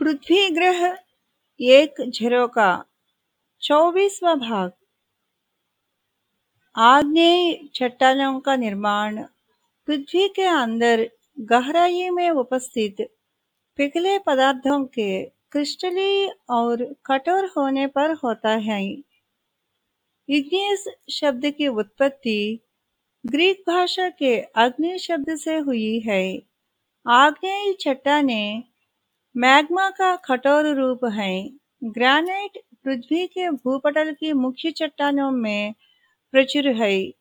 पृथ्वी ग्रह एक झरोका चौबीसवा भाग। आग्नेय चट्टानों का निर्माण पृथ्वी के अंदर गहराई में उपस्थित पिघले पदार्थों के क्रिस्टली और कठोर होने पर होता है। इग्नियस शब्द की उत्पत्ति ग्रीक भाषा के अग्नि शब्द से हुई है। आग्नेय चट्टाने मैग्मा का कठोर रूप है। ग्रेनाइट पृथ्वी के भूपटल की मुख्य चट्टानों में प्रचुर है,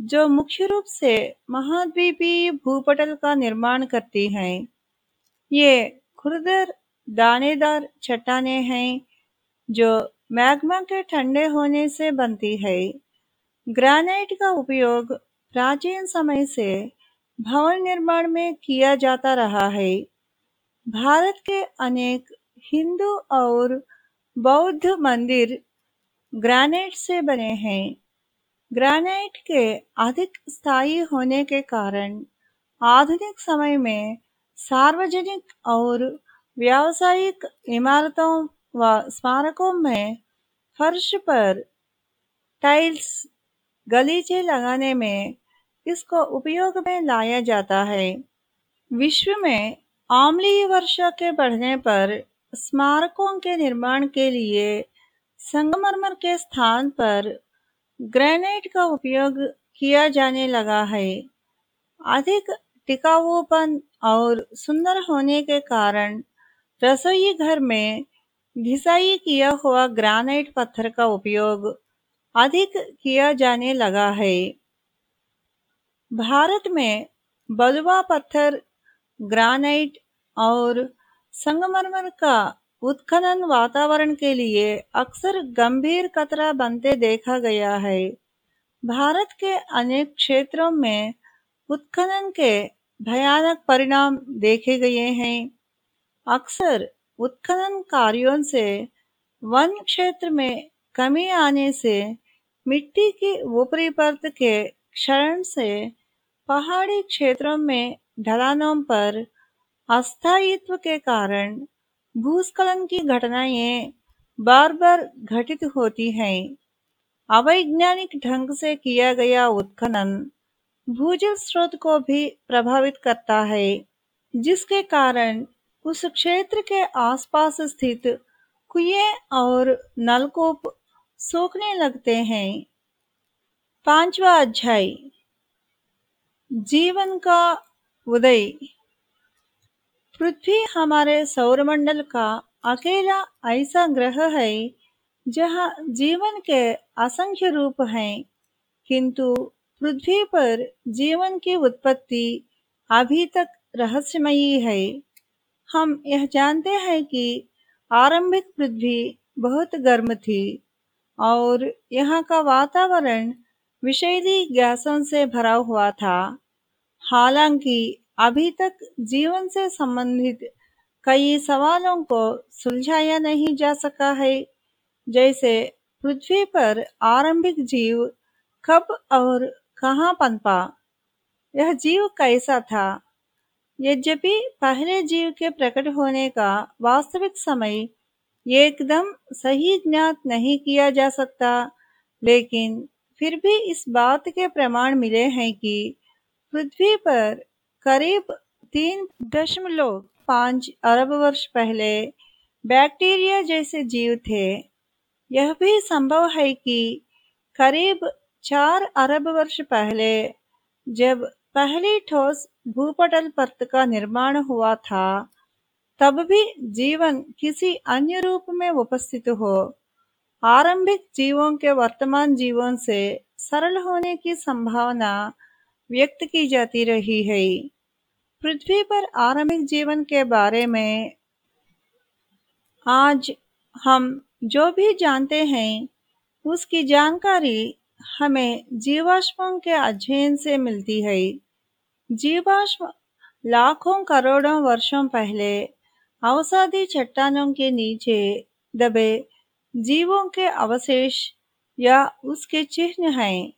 जो मुख्य रूप से महाद्वीपीय भूपटल का निर्माण करती हैं। ये खुरदर, दानेदार चट्टाने हैं, जो मैग्मा के ठंडे होने से बनती है। ग्रेनाइट का उपयोग प्राचीन समय से भवन निर्माण में किया जाता रहा है। भारत के अनेक हिंदू और बौद्ध मंदिर ग्रेनाइट से बने हैं। ग्रेनाइट के अधिक स्थायी होने के कारण आधुनिक समय में सार्वजनिक और व्यावसायिक इमारतों व स्मारकों में फर्श पर टाइल्स, गलीचे लगाने में इसको उपयोग में लाया जाता है। विश्व में आम्लीय वर्षा के बढ़ने पर स्मारकों के निर्माण के लिए संगमरमर के स्थान पर ग्रेनाइट का उपयोग किया जाने लगा है। अधिक टिकाऊपन और सुंदर होने के कारण रसोई घर में घिसाई किया हुआ ग्रेनाइट पत्थर का उपयोग अधिक किया जाने लगा है। भारत में बलुआ पत्थर ग्रेनाइट और संगमरमर का उत्खनन वातावरण के लिए अक्सर गंभीर खतरा बनते देखा गया है। भारत के अनेक क्षेत्रों में उत्खनन के भयानक परिणाम देखे गए हैं। अक्सर उत्खनन कार्यों से वन क्षेत्र में कमी आने से मिट्टी की ऊपरी परत के क्षरण से पहाड़ी क्षेत्रों में ढलानों पर अस्थायित्व के कारण भूस्खलन की घटनाएँ बार बार घटित होती हैं। अवैज्ञानिक ढंग से किया गया उत्खनन भूजल स्रोत को भी प्रभावित करता है, जिसके कारण उस क्षेत्र के आसपास स्थित कुएँ और नलकूप सूखने लगते हैं। पांचवा अध्याय, जीवन का उदय। पृथ्वी हमारे सौरमंडल का अकेला ऐसा ग्रह है, जहाँ जीवन के असंख्य रूप हैं। किंतु पृथ्वी पर जीवन की उत्पत्ति अभी तक रहस्यमयी है। हम यह जानते हैं कि आरंभिक पृथ्वी बहुत गर्म थी, और यहाँ का वातावरण विषैली गैसों से भरा हुआ था। हालाँकि अभी तक जीवन से संबंधित कई सवालों को सुलझाया नहीं जा सका है। जैसे, पृथ्वी पर आरंभिक जीव कब और कहाँ पनपा? यह जीव कैसा था? यद्यपि पहले जीव के प्रकट होने का वास्तविक समय एकदम सही ज्ञात नहीं किया जा सकता, लेकिन फिर भी इस बात के प्रमाण मिले हैं कि पृथ्वी पर करीब तीन दशमलव पाँच अरब वर्ष पहले बैक्टीरिया जैसे जीव थे। यह भी संभव है कि करीब चार अरब वर्ष पहले, जब पहली ठोस भूपटल परत का निर्माण हुआ था, तब भी जीवन किसी अन्य रूप में उपस्थित हो। आरंभिक जीवों के वर्तमान जीवों से सरल होने की संभावना व्यक्त की जाती रही है। पृथ्वी पर आरंभिक जीवन के बारे में आज हम जो भी जानते हैं, उसकी जानकारी हमें जीवाश्मों के अध्ययन से मिलती है। जीवाश्म लाखों करोड़ों वर्षों पहले अवसादी चट्टानों के नीचे दबे जीवों के अवशेष या उसके चिन्ह हैं।